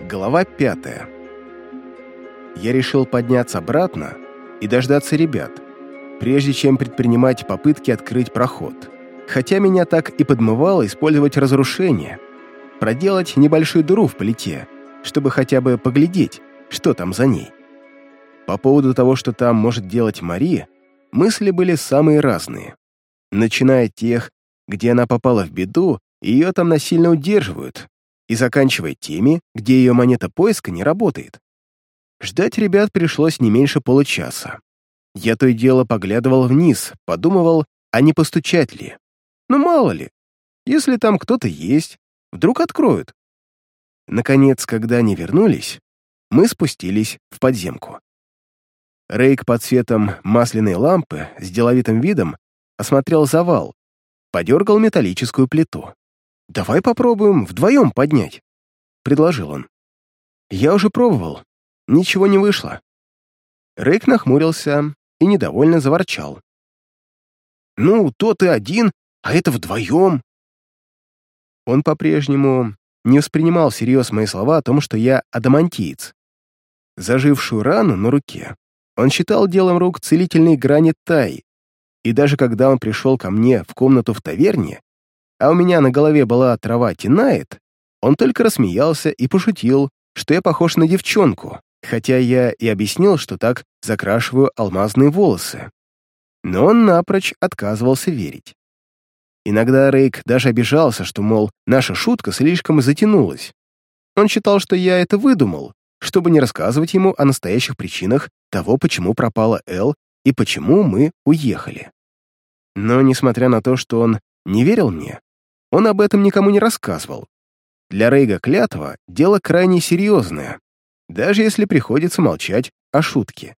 Глава пятая. Я решил подняться обратно и дождаться ребят, прежде чем предпринимать попытки открыть проход. Хотя меня так и подмывало использовать разрушение, проделать небольшую дыру в плите, чтобы хотя бы поглядеть, что там за ней. По поводу того, что там может делать Мария, мысли были самые разные. Начиная от тех, где она попала в беду, ее там насильно удерживают, и заканчивая теми, где ее монета поиска не работает. Ждать ребят пришлось не меньше получаса. Я то и дело поглядывал вниз, подумывал, а не постучать ли. Ну, мало ли, если там кто-то есть, вдруг откроют. Наконец, когда они вернулись, мы спустились в подземку. Рейк под светом масляной лампы с деловитым видом осмотрел завал, подергал металлическую плиту. «Давай попробуем вдвоем поднять», — предложил он. «Я уже пробовал. Ничего не вышло». Рейк нахмурился и недовольно заворчал. «Ну, то ты один, а это вдвоем». Он по-прежнему не воспринимал всерьез мои слова о том, что я адамантиец. Зажившую рану на руке он считал делом рук целительной грани Тай, и даже когда он пришел ко мне в комнату в таверне, а у меня на голове была трава тинает, он только рассмеялся и пошутил, что я похож на девчонку, хотя я и объяснил, что так закрашиваю алмазные волосы. Но он напрочь отказывался верить. Иногда Рейк даже обижался, что, мол, наша шутка слишком затянулась. Он считал, что я это выдумал, чтобы не рассказывать ему о настоящих причинах того, почему пропала Эл и почему мы уехали. Но, несмотря на то, что он не верил мне, он об этом никому не рассказывал. Для Рейга клятва — дело крайне серьезное, даже если приходится молчать о шутке.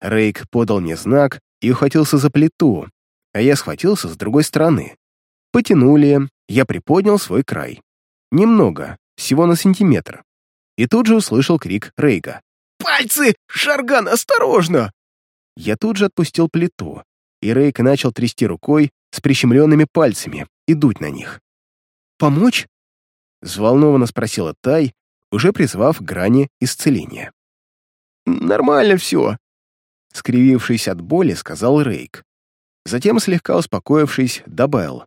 Рейг подал мне знак и ухватился за плиту, а я схватился с другой стороны. Потянули, я приподнял свой край. Немного, всего на сантиметр. И тут же услышал крик Рейга. «Пальцы! Шарган, осторожно!» Я тут же отпустил плиту, и Рейк начал трясти рукой с прищемленными пальцами и дуть на них. «Помочь?» — взволнованно спросила Тай, уже призвав грани исцеления. «Нормально все», — скривившись от боли, сказал Рейк. Затем, слегка успокоившись, добавил.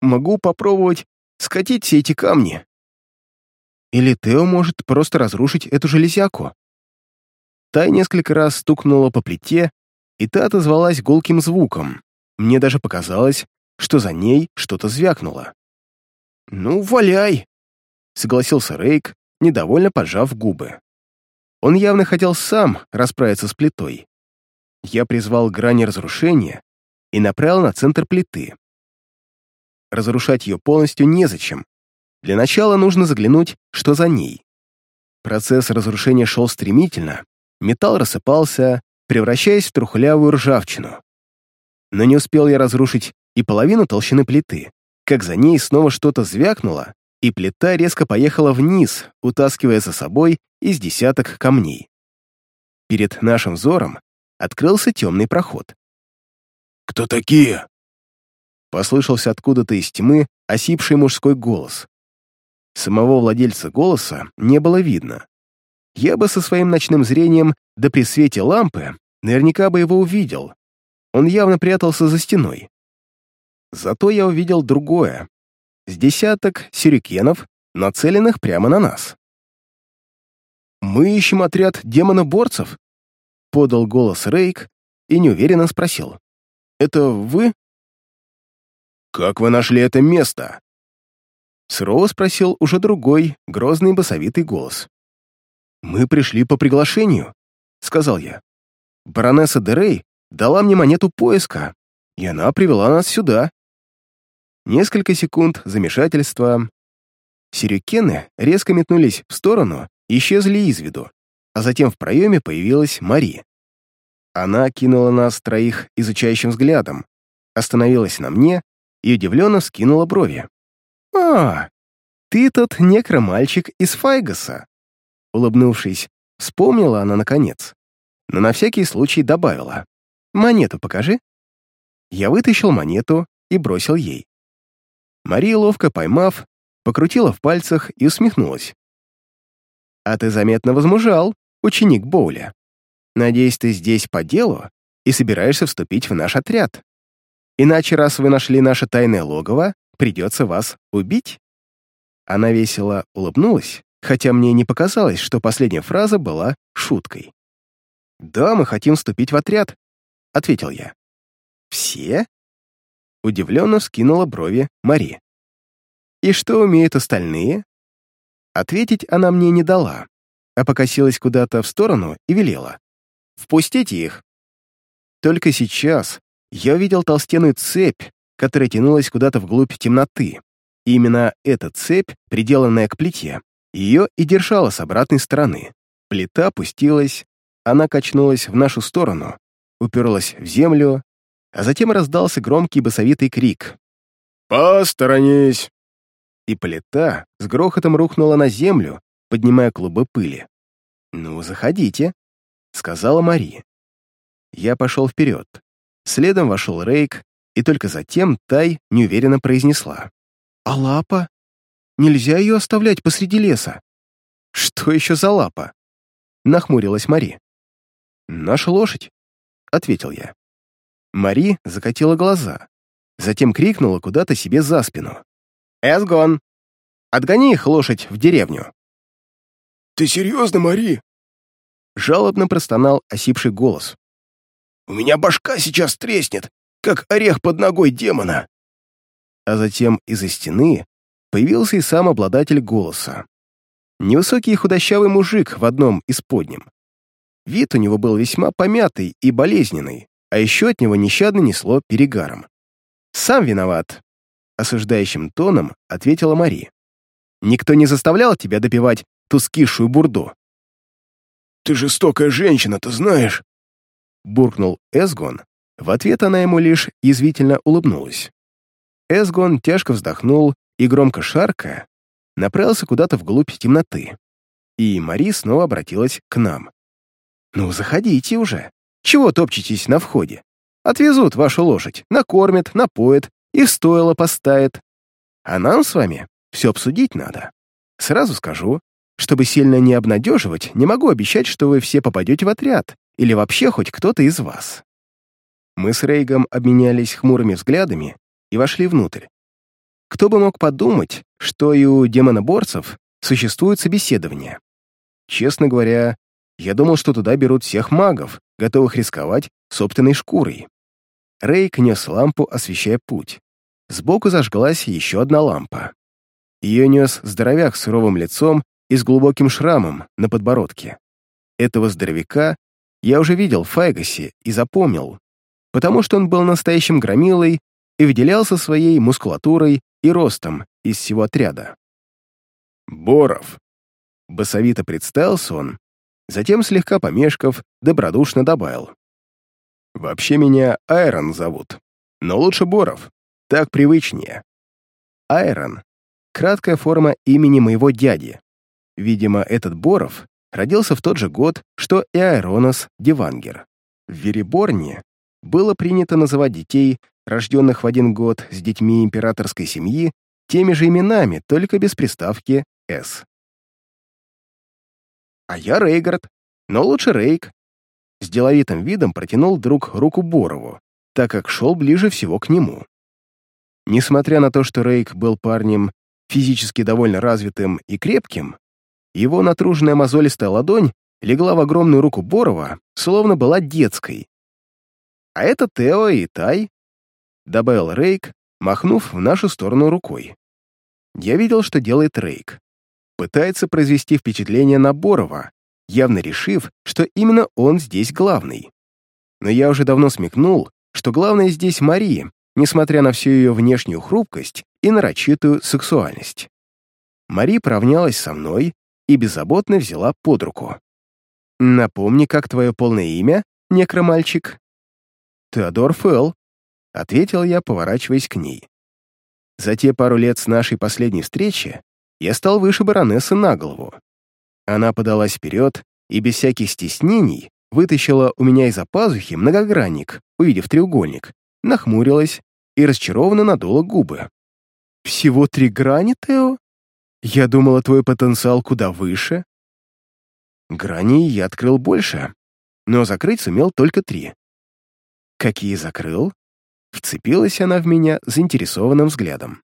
«Могу попробовать скатить все эти камни». Или Тео может просто разрушить эту железяку. Тай несколько раз стукнула по плите, и та отозвалась гулким звуком. Мне даже показалось, что за ней что-то звякнуло. «Ну, валяй!» — согласился Рейк, недовольно поджав губы. Он явно хотел сам расправиться с плитой. Я призвал грани разрушения и направил на центр плиты. Разрушать ее полностью незачем. Для начала нужно заглянуть, что за ней. Процесс разрушения шел стремительно, металл рассыпался, превращаясь в трухлявую ржавчину. Но не успел я разрушить и половину толщины плиты, как за ней снова что-то звякнуло, и плита резко поехала вниз, утаскивая за собой из десяток камней. Перед нашим взором открылся темный проход. «Кто такие?» Послышался откуда-то из тьмы осипший мужской голос. Самого владельца голоса не было видно. Я бы со своим ночным зрением да при свете лампы наверняка бы его увидел. Он явно прятался за стеной. Зато я увидел другое. С десяток сюрикенов, нацеленных прямо на нас. «Мы ищем отряд демоноборцев», — подал голос Рейк и неуверенно спросил. «Это вы?» «Как вы нашли это место?» Сурово спросил уже другой, грозный басовитый голос. «Мы пришли по приглашению», — сказал я. «Баронесса Дерей дала мне монету поиска, и она привела нас сюда». Несколько секунд замешательства. Сирюкены резко метнулись в сторону и исчезли из виду, а затем в проеме появилась Мари. Она кинула нас троих изучающим взглядом, остановилась на мне и удивленно вскинула брови. «А, ты тот некромальчик из Файгаса!» Улыбнувшись, вспомнила она наконец, но на всякий случай добавила. «Монету покажи». Я вытащил монету и бросил ей. Мария, ловко поймав, покрутила в пальцах и усмехнулась. А ты заметно возмужал, ученик Боуля. Надеюсь, ты здесь по делу и собираешься вступить в наш отряд. Иначе, раз вы нашли наше тайное логово, придется вас убить». Она весело улыбнулась, хотя мне не показалось, что последняя фраза была шуткой. «Да, мы хотим вступить в отряд», — ответил я. «Все?» Удивленно вскинула брови Мари. «И что умеют остальные?» Ответить она мне не дала, а покосилась куда-то в сторону и велела. «Впустите их!» Только сейчас я увидел толстенную цепь, которая тянулась куда-то вглубь темноты. И именно эта цепь, приделанная к плите, ее и держала с обратной стороны. Плита опустилась, она качнулась в нашу сторону, уперлась в землю, а затем раздался громкий басовитый крик. «Посторонись!» И плита с грохотом рухнула на землю, поднимая клубы пыли. «Ну, заходите», — сказала Мари. Я пошел вперед. Следом вошел Рейк, и только затем Тай неуверенно произнесла. «А лапа? Нельзя ее оставлять посреди леса». «Что еще за лапа?» — нахмурилась Мари. «Наша лошадь», — ответил я. Мари закатила глаза, затем крикнула куда-то себе за спину. «Эсгон! Отгони их, лошадь, в деревню!» «Ты серьезно, Мари?» Жалобно простонал осипший голос. «У меня башка сейчас треснет, как орех под ногой демона!» А затем из-за стены появился и сам обладатель голоса. Невысокий худощавый мужик в одном из подним. Вид у него был весьма помятый и болезненный, а еще от него нещадно несло перегаром. «Сам виноват», — осуждающим тоном ответила Мари. «Никто не заставлял тебя допивать ту скисшую бурду». «Ты жестокая женщина, ты знаешь?» Буркнул Эсгон. В ответ она ему лишь язвительно улыбнулась. Эсгон тяжко вздохнул и, громко шаркая, направился куда-то вглубь темноты. И Мари снова обратилась к нам. «Ну, заходите уже. Чего топчетесь на входе? Отвезут вашу лошадь, накормят, напоят и в стойло поставят. А нам с вами все обсудить надо. Сразу скажу, чтобы сильно не обнадеживать, не могу обещать, что вы все попадете в отряд или вообще хоть кто-то из вас». Мы с Рейгом обменялись хмурыми взглядами и вошли внутрь. Кто бы мог подумать, что и у демоноборцев существует собеседование. Честно говоря, я думал, что туда берут всех магов, готовых рисковать собственной шкурой. Рейк нес лампу, освещая путь. Сбоку зажглась еще одна лампа. Ее нес здоровяк с суровым лицом и с глубоким шрамом на подбородке. Этого здоровяка я уже видел в Файгасе и запомнил, потому что он был настоящим громилой и выделялся своей мускулатурой и ростом из всего отряда. «Боров», — басовито представился он, Затем, слегка помешков, добродушно добавил. «Вообще меня Айрон зовут, но лучше Боров, так привычнее». Айрон — краткая форма имени моего дяди. Видимо, этот Боров родился в тот же год, что и Айронос Девангер. В Вереборне было принято называть детей, рожденных в один год с детьми императорской семьи, теми же именами, только без приставки «с». «А я Рейгард, но лучше Рейк». С деловитым видом протянул друг руку Борову, так как шел ближе всего к нему. Несмотря на то, что Рейк был парнем физически довольно развитым и крепким, его натруженная мозолистая ладонь легла в огромную руку Борова, словно была детской. «А это Тео и Тай», — добавил Рейк, махнув в нашу сторону рукой. Я видел, что делает Рейк пытается произвести впечатление на Борова, явно решив, что именно он здесь главный. Но я уже давно смекнул, что главное здесь Мария, несмотря на всю ее внешнюю хрупкость и нарочитую сексуальность. Мари поравнялась со мной и беззаботно взяла под руку. «Напомни, как твое полное имя, некромальчик?» «Теодор Фелл», — ответил я, поворачиваясь к ней. За те пару лет с нашей последней встречи я стал выше баронессы на голову. Она подалась вперед и без всяких стеснений вытащила у меня из-за пазухи многогранник, увидев треугольник, нахмурилась и расчарованно надула губы. «Всего три грани, Тео? Я думала, твой потенциал куда выше. Грани я открыл больше, но закрыть сумел только три. Какие закрыл? Вцепилась она в меня заинтересованным взглядом.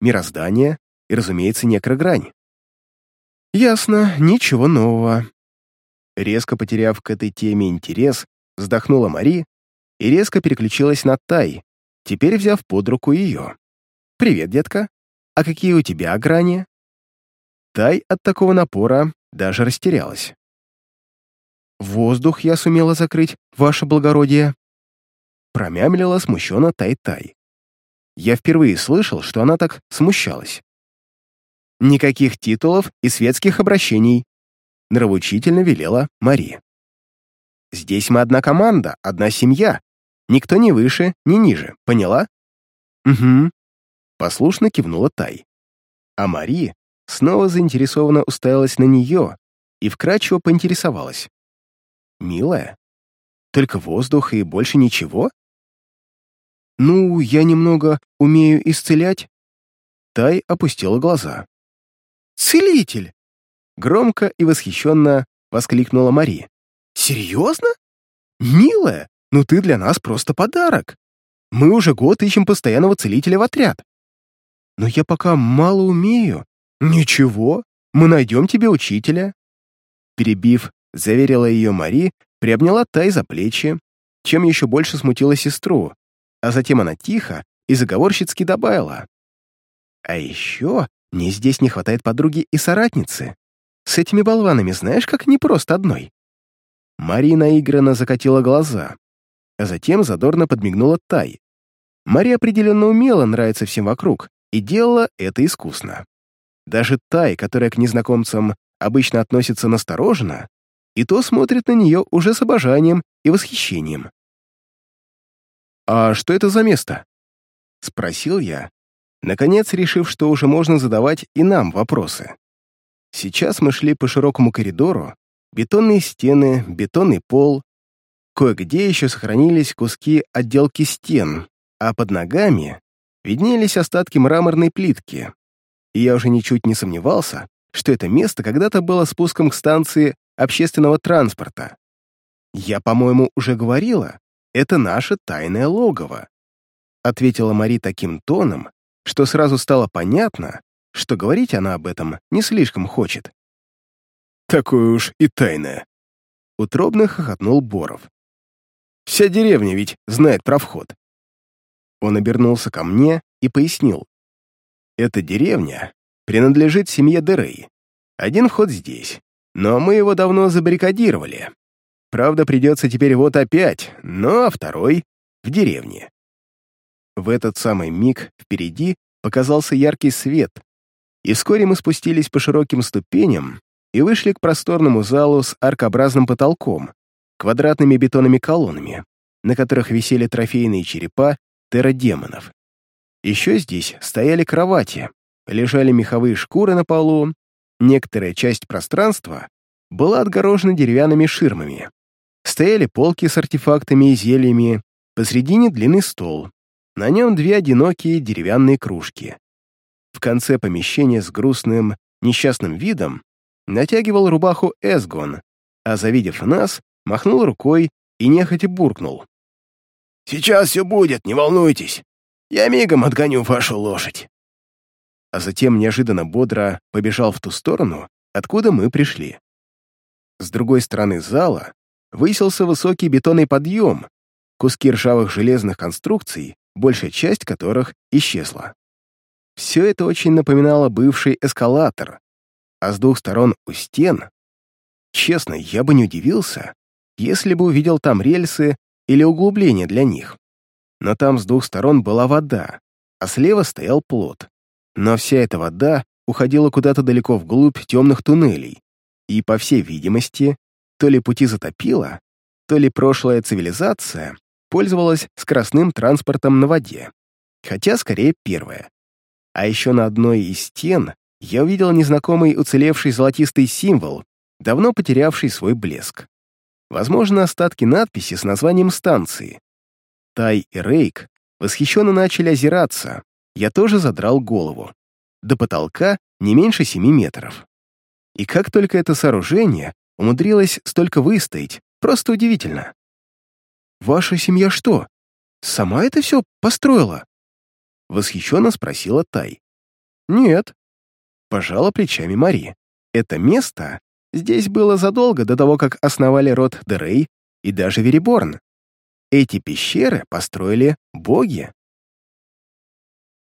Мироздание и, разумеется, некрогрань. Ясно, ничего нового. Резко потеряв к этой теме интерес, вздохнула Мари и резко переключилась на Тай, теперь взяв под руку ее. «Привет, детка. А какие у тебя грани?» Тай от такого напора даже растерялась. «Воздух я сумела закрыть, ваше благородие», промямлила смущенно Тай-Тай. Я впервые слышал, что она так смущалась. «Никаких титулов и светских обращений», нравоучительно велела Мари. «Здесь мы одна команда, одна семья. Никто не выше, ни ниже, поняла?» «Угу», — послушно кивнула Тай. А Мари снова заинтересованно уставилась на нее и вкрадчиво поинтересовалась. «Милая, только воздух и больше ничего?» «Ну, я немного умею исцелять». Тай опустила глаза. «Целитель!» Громко и восхищенно воскликнула Мари. «Серьезно? Милая, ну ты для нас просто подарок. Мы уже год ищем постоянного целителя в отряд. Но я пока мало умею. Ничего, мы найдем тебе учителя». Перебив, заверила ее Мари, приобняла Тай за плечи, чем еще больше смутила сестру, а затем она тихо и заговорщицки добавила. «А еще мне здесь не хватает подруги и соратницы. С этими болванами знаешь, как не просто одной?» Марина играно закатила глаза, а затем задорно подмигнула Тай. Мария определенно умела нравиться всем вокруг и делала это искусно. Даже Тай, которая к незнакомцам обычно относится настороженно, и то смотрит на нее уже с обожанием и восхищением. «А что это за место?» — спросил я, наконец решив, что уже можно задавать и нам вопросы. Сейчас мы шли по широкому коридору, бетонные стены, бетонный пол, кое-где еще сохранились куски отделки стен, а под ногами виднелись остатки мраморной плитки. И я уже ничуть не сомневался, что это место когда-то было спуском к станции общественного транспорта. Я, по-моему, уже говорила, это наше тайное логово», — ответила Мари таким тоном, что сразу стало понятно, что говорить она об этом не слишком хочет. «Такое уж и тайное», — утробно хохотнул Боров. «Вся деревня ведь знает про вход». Он обернулся ко мне и пояснил. «Эта деревня принадлежит семье Дерей. Один вход здесь, но мы его давно забаррикадировали. Правда, придется теперь вот опять, ну а второй — в деревне. В этот самый миг впереди показался яркий свет, и вскоре мы спустились по широким ступеням и вышли к просторному залу с аркообразным потолком, квадратными бетонными колоннами, на которых висели трофейные черепа терродемонов. Еще здесь стояли кровати, лежали меховые шкуры на полу, некоторая часть пространства была отгорожена деревянными ширмами. Стояли полки с артефактами и зельями, посредине длинный стол. На нем две одинокие деревянные кружки. В конце помещения с грустным, несчастным видом натягивал рубаху Эсгон, а, завидев нас, махнул рукой и нехотя буркнул. «Сейчас все будет, не волнуйтесь. Я мигом отгоню вашу лошадь». А затем неожиданно бодро побежал в ту сторону, откуда мы пришли. С другой стороны зала высился высокий бетонный подъем, куски ржавых железных конструкций, большая часть которых исчезла. Все это очень напоминало бывший эскалатор, а с двух сторон у стен... Честно, я бы не удивился, если бы увидел там рельсы или углубления для них. Но там с двух сторон была вода, а слева стоял плот. Но вся эта вода уходила куда-то далеко вглубь темных туннелей, и, по всей видимости, то ли пути затопило, то ли прошлая цивилизация пользовалась скоростным транспортом на воде. Хотя, скорее, первое. А еще на одной из стен я увидел незнакомый уцелевший золотистый символ, давно потерявший свой блеск. Возможно, остатки надписи с названием станции. Тай и Рейк восхищенно начали озираться. Я тоже задрал голову. До потолка не меньше семи метров. И как только это сооружение умудрилась столько выстоять, просто удивительно. «Ваша семья что, сама это все построила?» Восхищенно спросила Тай. «Нет», — пожала плечами Мари. «Это место здесь было задолго до того, как основали род Дерей и даже Вериборн. Эти пещеры построили боги».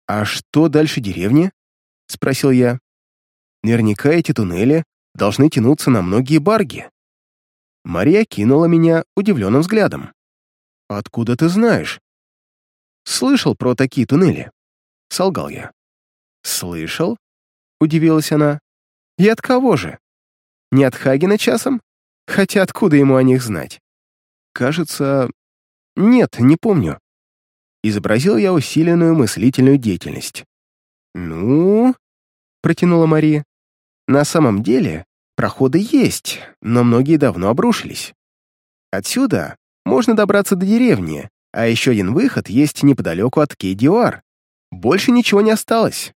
«А что дальше деревни?» — спросил я. «Наверняка эти туннели должны тянуться на многие барги». Мария кинула меня удивленным взглядом. «Откуда ты знаешь?» «Слышал про такие туннели», — солгал я. «Слышал?» — удивилась она. «И от кого же? Не от Хагена часом? Хотя откуда ему о них знать?» «Кажется... Нет, не помню». Изобразил я усиленную мыслительную деятельность. «Ну...» — протянула Мария. «На самом деле, проходы есть, но многие давно обрушились. Отсюда можно добраться до деревни, а еще один выход есть неподалеку от Кейдиуар. Больше ничего не осталось.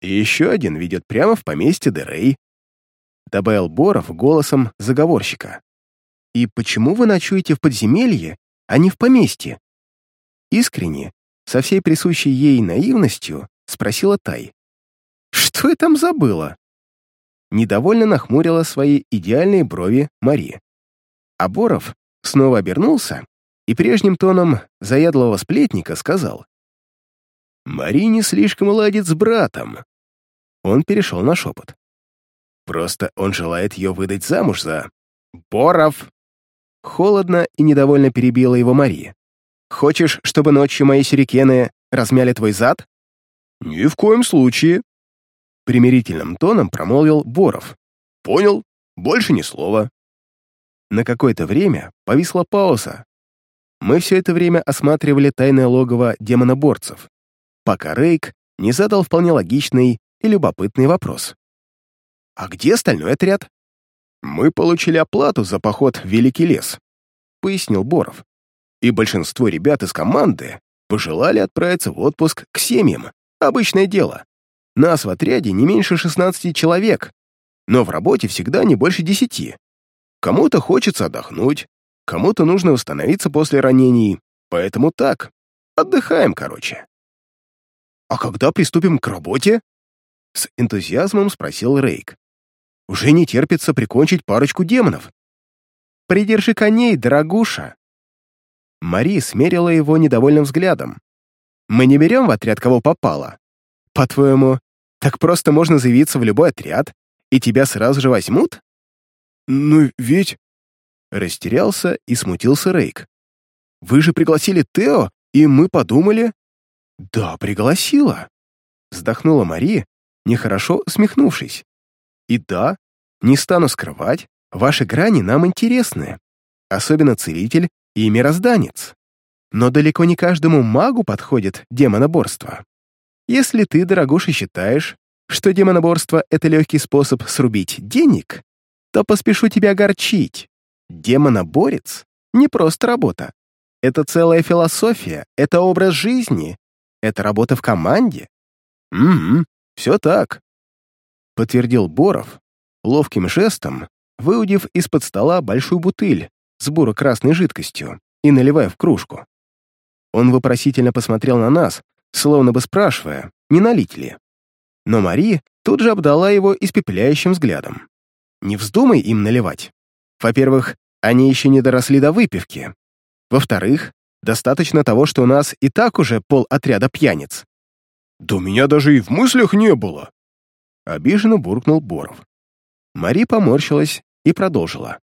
И еще один ведет прямо в поместье Дерей, добавил Боров голосом заговорщика. «И почему вы ночуете в подземелье, а не в поместье?» Искренне, со всей присущей ей наивностью, спросила Тай. «Что я там забыла?» Недовольно нахмурила свои идеальные брови Мари. А Боров снова обернулся и прежним тоном заядлого сплетника сказал. «Мари не слишком ладит с братом». Он перешел на шепот. «Просто он желает ее выдать замуж за... Боров!» Холодно и недовольно перебила его Мария. «Хочешь, чтобы ночью мои сюрикены размяли твой зад?» «Ни в коем случае», — примирительным тоном промолвил Боров. «Понял, больше ни слова». На какое-то время повисла пауза. Мы все это время осматривали тайное логово демоноборцев, пока Рейк не задал вполне логичный и любопытный вопрос. «А где остальной отряд?» «Мы получили оплату за поход в Великий лес», — пояснил Боров. «И большинство ребят из команды пожелали отправиться в отпуск к семьям. Обычное дело. Нас в отряде не меньше 16 человек, но в работе всегда не больше 10. Кому-то хочется отдохнуть, кому-то нужно восстановиться после ранений, поэтому так, отдыхаем, короче. «А когда приступим к работе?» С энтузиазмом спросил Рейк. «Уже не терпится прикончить парочку демонов». «Придержи коней, дорогуша!» Мари смерила его недовольным взглядом. «Мы не берем в отряд, кого попало. По-твоему, так просто можно заявиться в любой отряд, и тебя сразу же возьмут?» «Ну ведь...» Растерялся и смутился Рейк. «Вы же пригласили Тео, и мы подумали...» «Да, пригласила», — вздохнула Мари, нехорошо усмехнувшись. «И да, не стану скрывать, ваши грани нам интересны, особенно целитель и мирозданец. Но далеко не каждому магу подходит демоноборство. Если ты, дорогуша, считаешь, что демоноборство — это легкий способ срубить денег, то поспешу тебя огорчить. Демоноборец — не просто работа. Это целая философия, это образ жизни, это работа в команде. Угу, все так. Подтвердил Боров, ловким жестом, выудив из-под стола большую бутыль с буро-красной жидкостью и наливая в кружку. Он вопросительно посмотрел на нас, словно бы спрашивая, не налить ли. Но Мари тут же обдала его испепеляющим взглядом. Не вздумай им наливать. Во-первых, они еще не доросли до выпивки. Во-вторых, достаточно того, что у нас и так уже пол отряда пьяниц. «Да меня даже и в мыслях не было!» Обиженно буркнул Боров. Мари поморщилась и продолжила.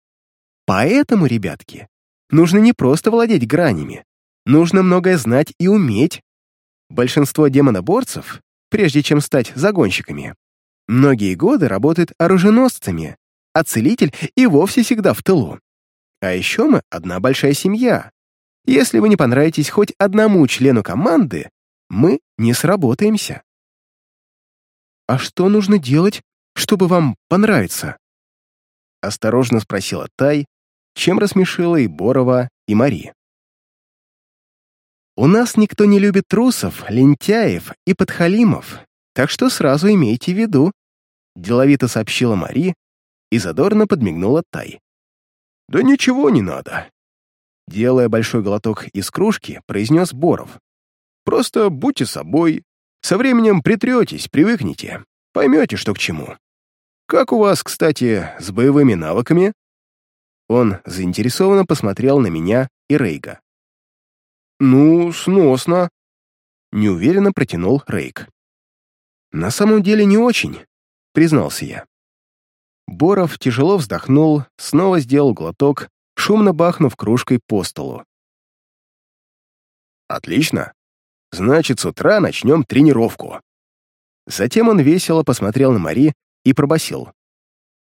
«Поэтому, ребятки, нужно не просто владеть гранями, нужно многое знать и уметь. Большинство демоноборцев, прежде чем стать загонщиками, многие годы работают оруженосцами, а целитель и вовсе всегда в тылу. А еще мы одна большая семья. Если вы не понравитесь хоть одному члену команды, мы не сработаемся. «А что нужно делать, чтобы вам понравиться?» Осторожно спросила Тай, чем рассмешила и Борова, и Мари. «У нас никто не любит трусов, лентяев и подхалимов, так что сразу имейте в виду», деловито сообщила Мари, и задорно подмигнула Тай. «Да ничего не надо», — делая большой глоток из кружки, произнес Боров. «Просто будьте собой. Со временем притретесь, привыкните, поймете, что к чему. Как у вас, кстати, с боевыми навыками?» Он заинтересованно посмотрел на меня и Рейга. «Ну, сносно», — неуверенно протянул Рейк. «На самом деле не очень», — признался я. Боров тяжело вздохнул, снова сделал глоток, шумно бахнув кружкой по столу. «Отлично. Значит, с утра начнем тренировку». Затем он весело посмотрел на Мари и пробасил: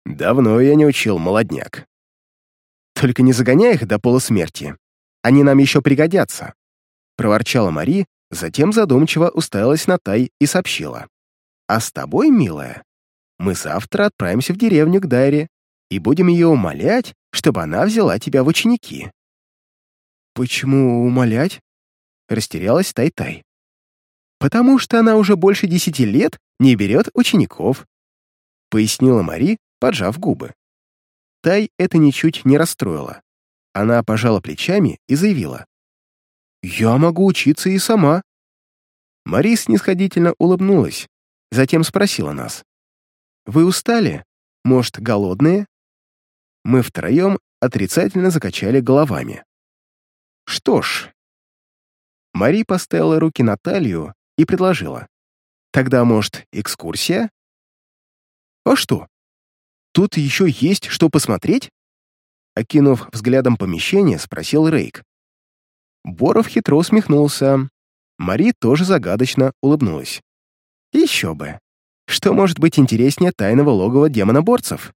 «Давно я не учил молодняк. Только не загоняй их до полусмерти. Они нам еще пригодятся», — проворчала Мари, затем задумчиво уставилась на Тай и сообщила. «А с тобой, милая, мы завтра отправимся в деревню к Дайре и будем ее умолять, чтобы она взяла тебя в ученики». «Почему умолять?» — растерялась Тай-Тай. «Потому что она уже больше десяти лет не берет учеников», — пояснила Мари, поджав губы. Тай это ничуть не расстроило. Она пожала плечами и заявила. «Я могу учиться и сама». Мари снисходительно улыбнулась, затем спросила нас. «Вы устали? Может, голодные?» Мы втроем отрицательно закачали головами. «Что ж...» Мари поставила руки на талию и предложила. «Тогда, может, экскурсия?» «А что? Тут еще есть что посмотреть?» Окинув взглядом помещение, спросил Рейк. Боров хитро усмехнулся. Мари тоже загадочно улыбнулась. «Еще бы. Что может быть интереснее тайного логова демоноборцев?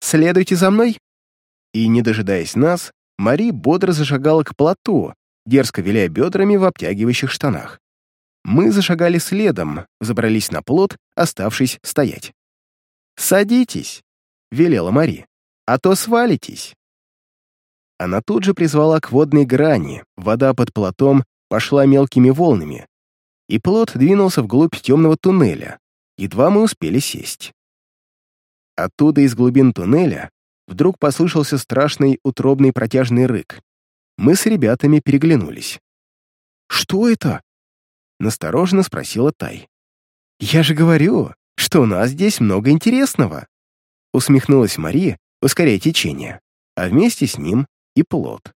Следуйте за мной!» И, не дожидаясь нас, Мари бодро зашагала к плоту, дерзко виляя бедрами в обтягивающих штанах. Мы зашагали следом, забрались на плот, оставшись стоять. «Садитесь!» — велела Мари. «А то свалитесь!» Она тут же призвала к водной грани, вода под плотом пошла мелкими волнами, и плот двинулся вглубь темного туннеля, едва мы успели сесть. Оттуда из глубин туннеля вдруг послышался страшный утробный протяжный рык. Мы с ребятами переглянулись. «Что это?» — настороженно спросила Тай. «Я же говорю, что у нас здесь много интересного!» Усмехнулась Мария, ускоряя течение, а вместе с ним и плод.